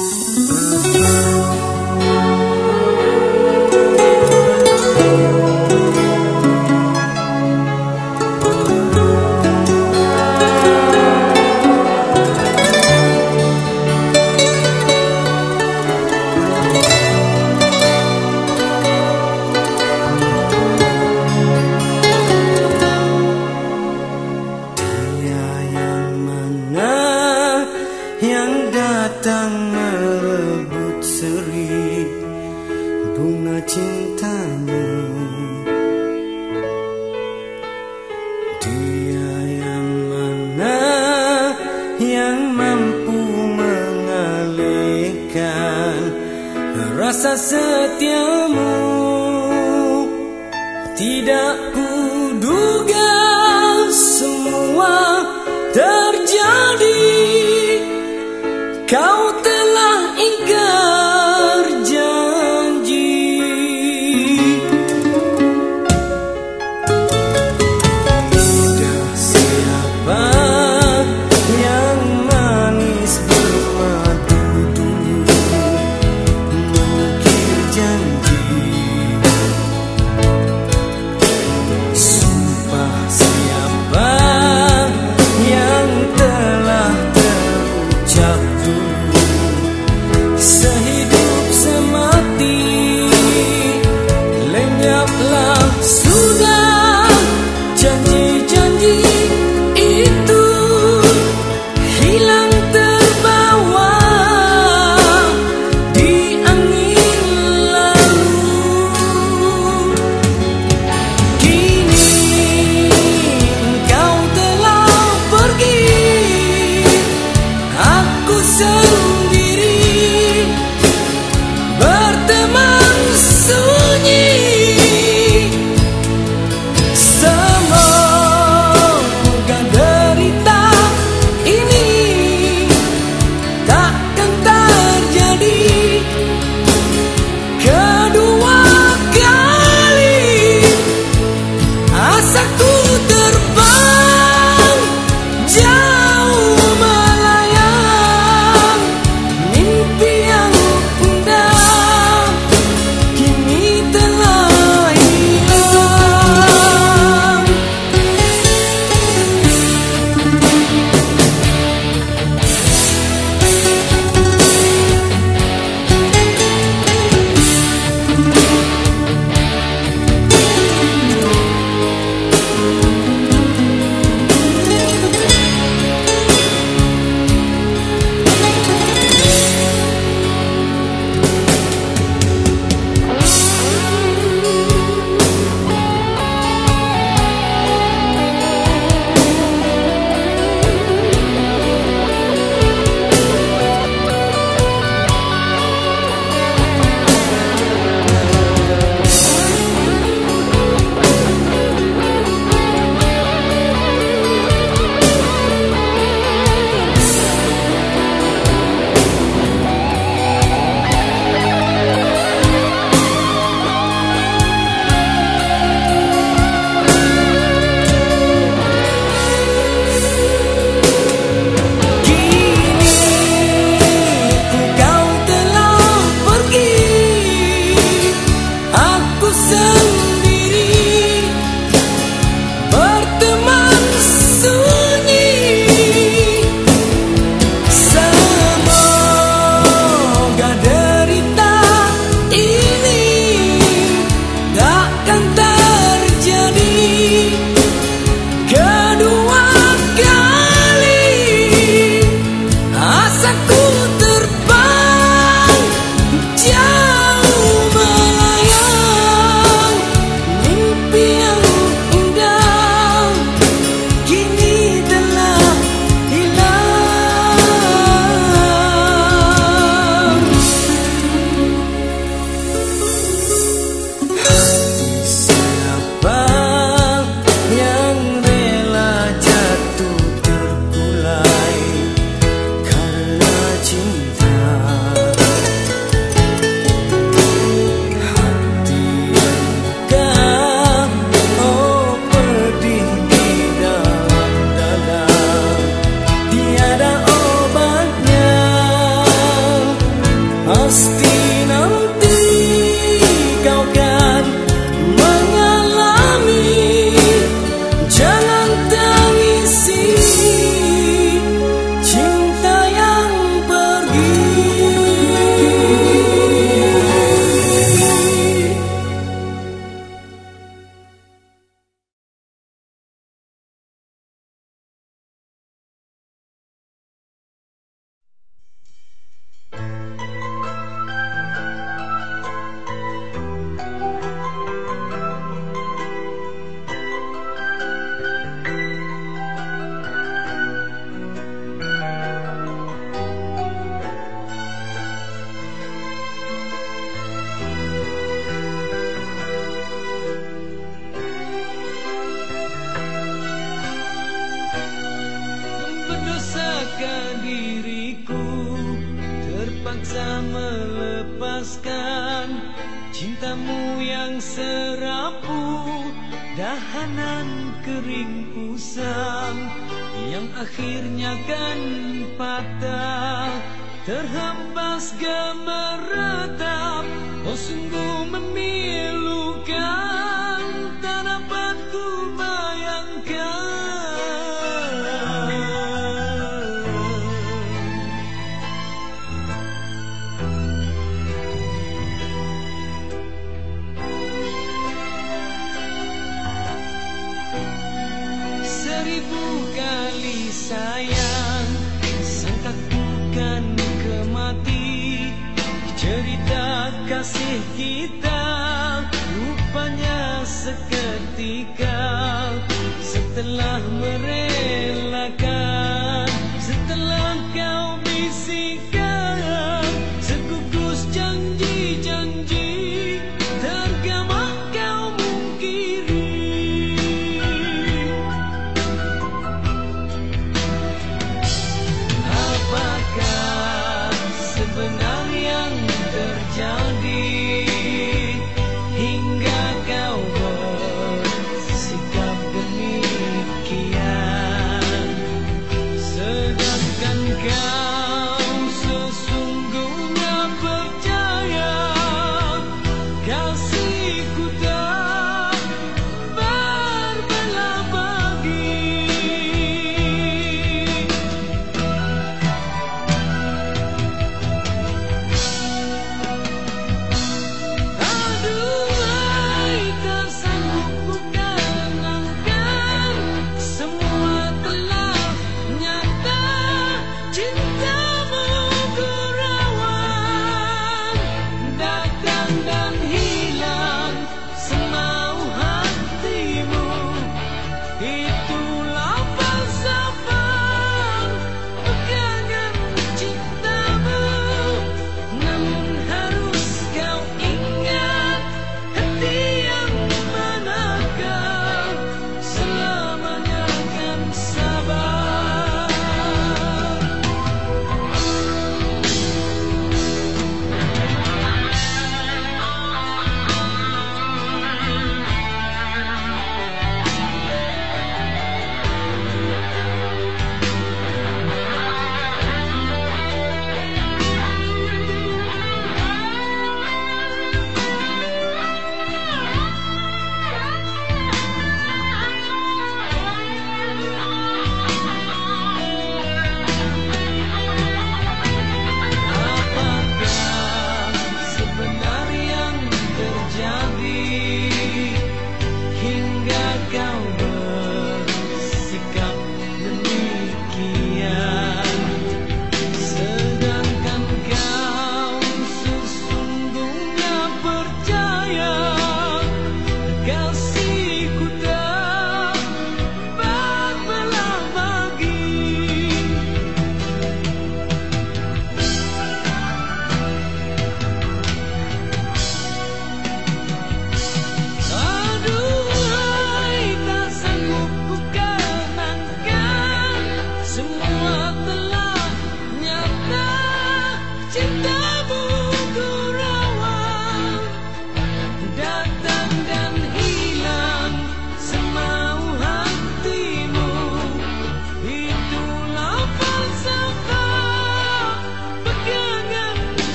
Música akhirnya kan patah Terhempas gemeretap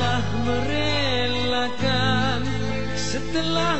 Setelah merelakan. Setelah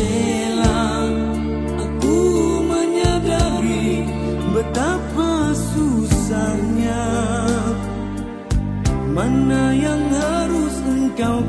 menjelang aku menyadari betapa susahnya. Mana yang harus engkau